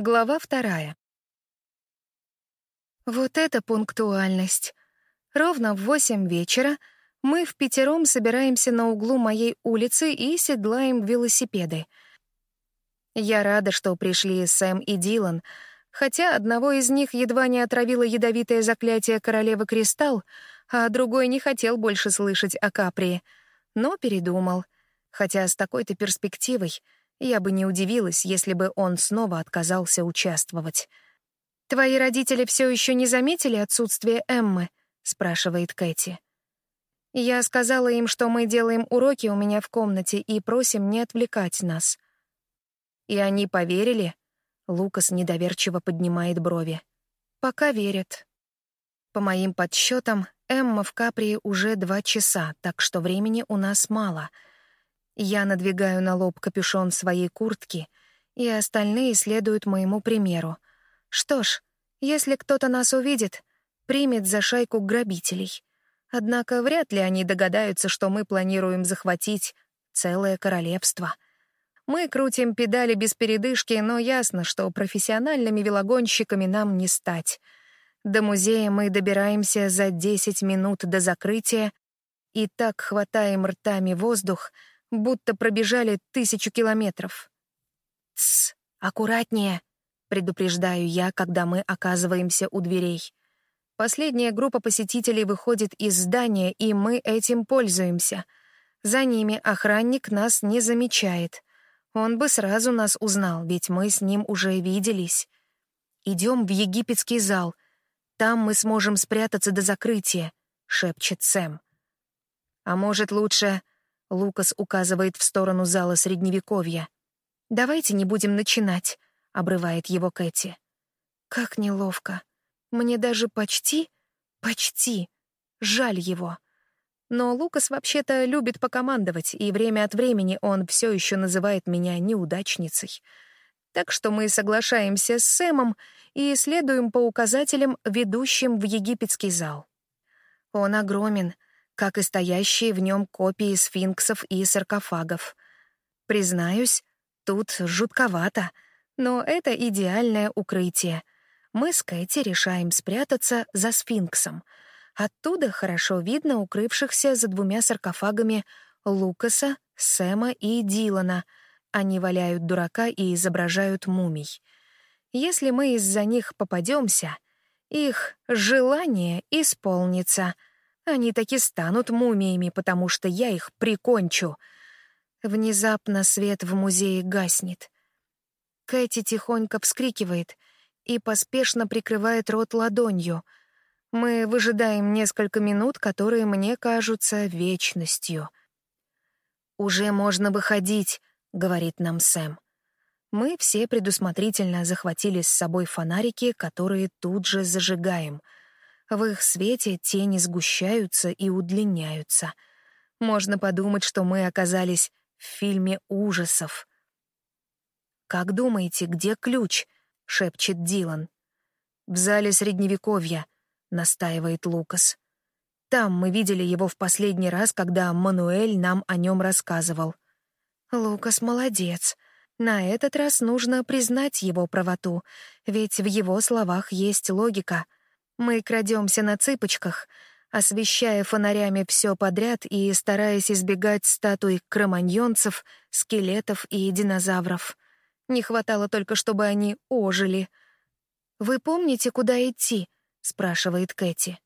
Глава вторая. Вот это пунктуальность. Ровно в восемь вечера мы в пятером собираемся на углу моей улицы и седлаем велосипеды. Я рада, что пришли Сэм и Дилан, хотя одного из них едва не отравило ядовитое заклятие королевы Кристалл, а другой не хотел больше слышать о Капри, но передумал. Хотя с такой-то перспективой — я бы не удивилась, если бы он снова отказался участвовать. «Твои родители все еще не заметили отсутствие Эммы?» — спрашивает Кэти. Я сказала им, что мы делаем уроки у меня в комнате и просим не отвлекать нас. И они поверили? Лукас недоверчиво поднимает брови. Пока верят. По моим подсчетам, Эмма в Каприи уже два часа, так что времени у нас мало — я надвигаю на лоб капюшон своей куртки, и остальные следуют моему примеру. Что ж, если кто-то нас увидит, примет за шайку грабителей. Однако вряд ли они догадаются, что мы планируем захватить целое королевство. Мы крутим педали без передышки, но ясно, что профессиональными велогонщиками нам не стать. До музея мы добираемся за 10 минут до закрытия и так хватаем ртами воздух, будто пробежали тысячу километров. «Тсс, аккуратнее», — предупреждаю я, когда мы оказываемся у дверей. Последняя группа посетителей выходит из здания, и мы этим пользуемся. За ними охранник нас не замечает. Он бы сразу нас узнал, ведь мы с ним уже виделись. Идем в египетский зал. Там мы сможем спрятаться до закрытия, шепчет Сэм. А может, лучше Лукас указывает в сторону зала Средневековья. «Давайте не будем начинать», — обрывает его Кэти. «Как неловко. Мне даже почти, почти жаль его». Но Лукас вообще-то любит покомандовать, и время от времени он все еще называет меня неудачницей. Так что мы соглашаемся с Сэмом и следуем по указателям, ведущим в египетский зал. Он огромен — как и стоящие в нем копии сфинксов и саркофагов. Признаюсь, тут жутковато, но это идеальное укрытие. Мы с Кэти решаем спрятаться за сфинксом. Оттуда хорошо видно укрывшихся за двумя саркофагами Лукаса, Сэма и Дилана. Они валяют дурака и изображают мумий. Если мы из-за них попадемся, их желание исполнится — они таки станут мумиями, потому что я их прикончу. Внезапно свет в музее гаснет. Кэти тихонько вскрикивает и поспешно прикрывает рот ладонью. Мы выжидаем несколько минут, которые мне кажутся вечностью. «Уже можно выходить», — говорит нам Сэм. Мы все предусмотрительно захватили с собой фонарики, которые тут же зажигаем — в их свете тени сгущаются и удлиняются. Можно подумать, что мы оказались в фильме ужасов. «Как думаете, где ключ?» — шепчет Дилан. «В зале Средневековья», — настаивает Лукас. «Там мы видели его в последний раз, когда Мануэль нам о нем рассказывал». Лукас молодец. На этот раз нужно признать его правоту, ведь в его словах есть логика — мы крадемся на цыпочках, освещая фонарями все подряд и стараясь избегать статуй кроманьонцев, скелетов и динозавров. Не хватало только, чтобы они ожили. «Вы помните, куда идти?» — спрашивает Кэти.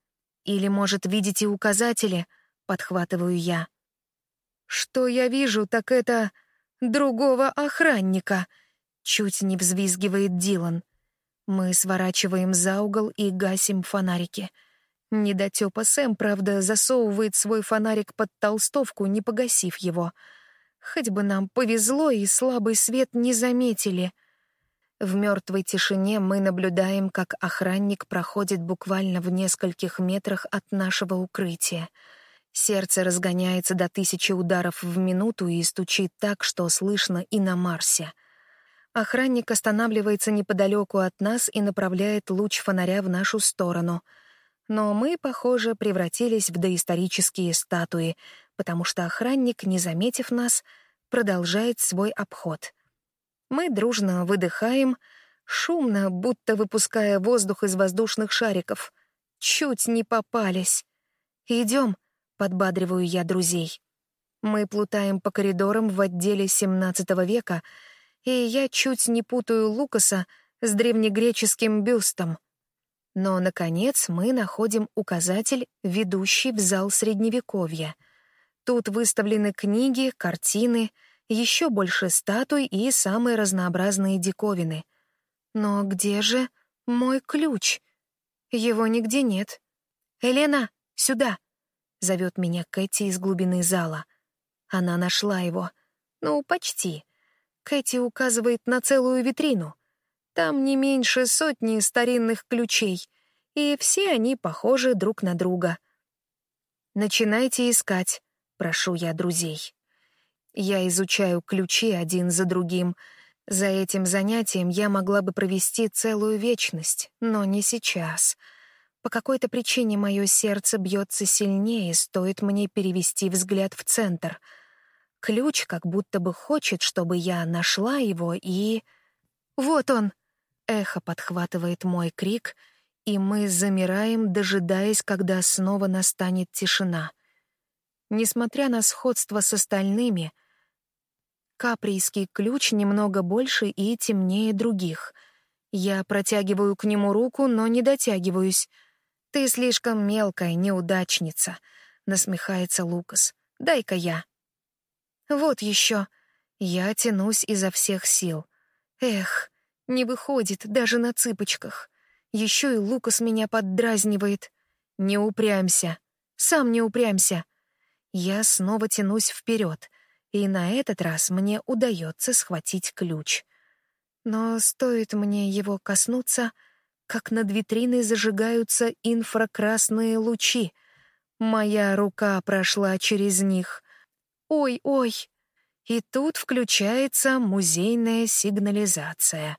«Или, может, видите указатели?» — подхватываю я. «Что я вижу, так это другого охранника!» — чуть не взвизгивает Дилан. Мы сворачиваем за угол и гасим фонарики. Недотёпа Сэм, правда, засовывает свой фонарик под толстовку, не погасив его. Хоть бы нам повезло, и слабый свет не заметили. В мертвой тишине мы наблюдаем, как охранник проходит буквально в нескольких метрах от нашего укрытия. Сердце разгоняется до тысячи ударов в минуту и стучит так, что слышно и на Марсе. Охранник останавливается неподалеку от нас и направляет луч фонаря в нашу сторону. Но мы, похоже, превратились в доисторические статуи, потому что охранник, не заметив нас, продолжает свой обход. Мы дружно выдыхаем, Шумно, будто выпуская воздух из воздушных шариков. Чуть не попались. Идем, подбадриваю я друзей. Мы плутаем по коридорам в отделе XVII века, и я чуть не путаю Лукаса с древнегреческим бюстом. Но, наконец, мы находим указатель, ведущий в зал Средневековья. Тут выставлены книги, картины, еще больше статуй и самые разнообразные диковины. Но где же мой ключ? Его нигде нет. «Елена, сюда!» — зовет меня Кэти из глубины зала. Она нашла его. Ну, почти. Кэти указывает на целую витрину. Там не меньше сотни старинных ключей, и все они похожи друг на друга. «Начинайте искать», — прошу я друзей. Я изучаю ключи один за другим. За этим занятием я могла бы провести целую вечность, но не сейчас. По какой-то причине мое сердце бьется сильнее, стоит мне перевести взгляд в центр. Ключ как будто бы хочет, чтобы я нашла его и... Вот он! Эхо подхватывает мой крик, и мы замираем, дожидаясь, когда снова настанет тишина. Несмотря на сходство с остальными, каприйский ключ немного больше и темнее других. Я протягиваю к нему руку, но не дотягиваюсь. «Ты слишком мелкая неудачница», — насмехается Лукас. «Дай-ка я». «Вот еще». Я тянусь изо всех сил. Эх, не выходит даже на цыпочках. Еще и Лукас меня поддразнивает. Не упрямься. Сам не упрямься. Я снова тянусь вперед, и на этот раз мне удается схватить ключ. Но стоит мне его коснуться, как над витриной зажигаются инфракрасные лучи. Моя рука прошла через них. Ой-ой! И тут включается музейная сигнализация.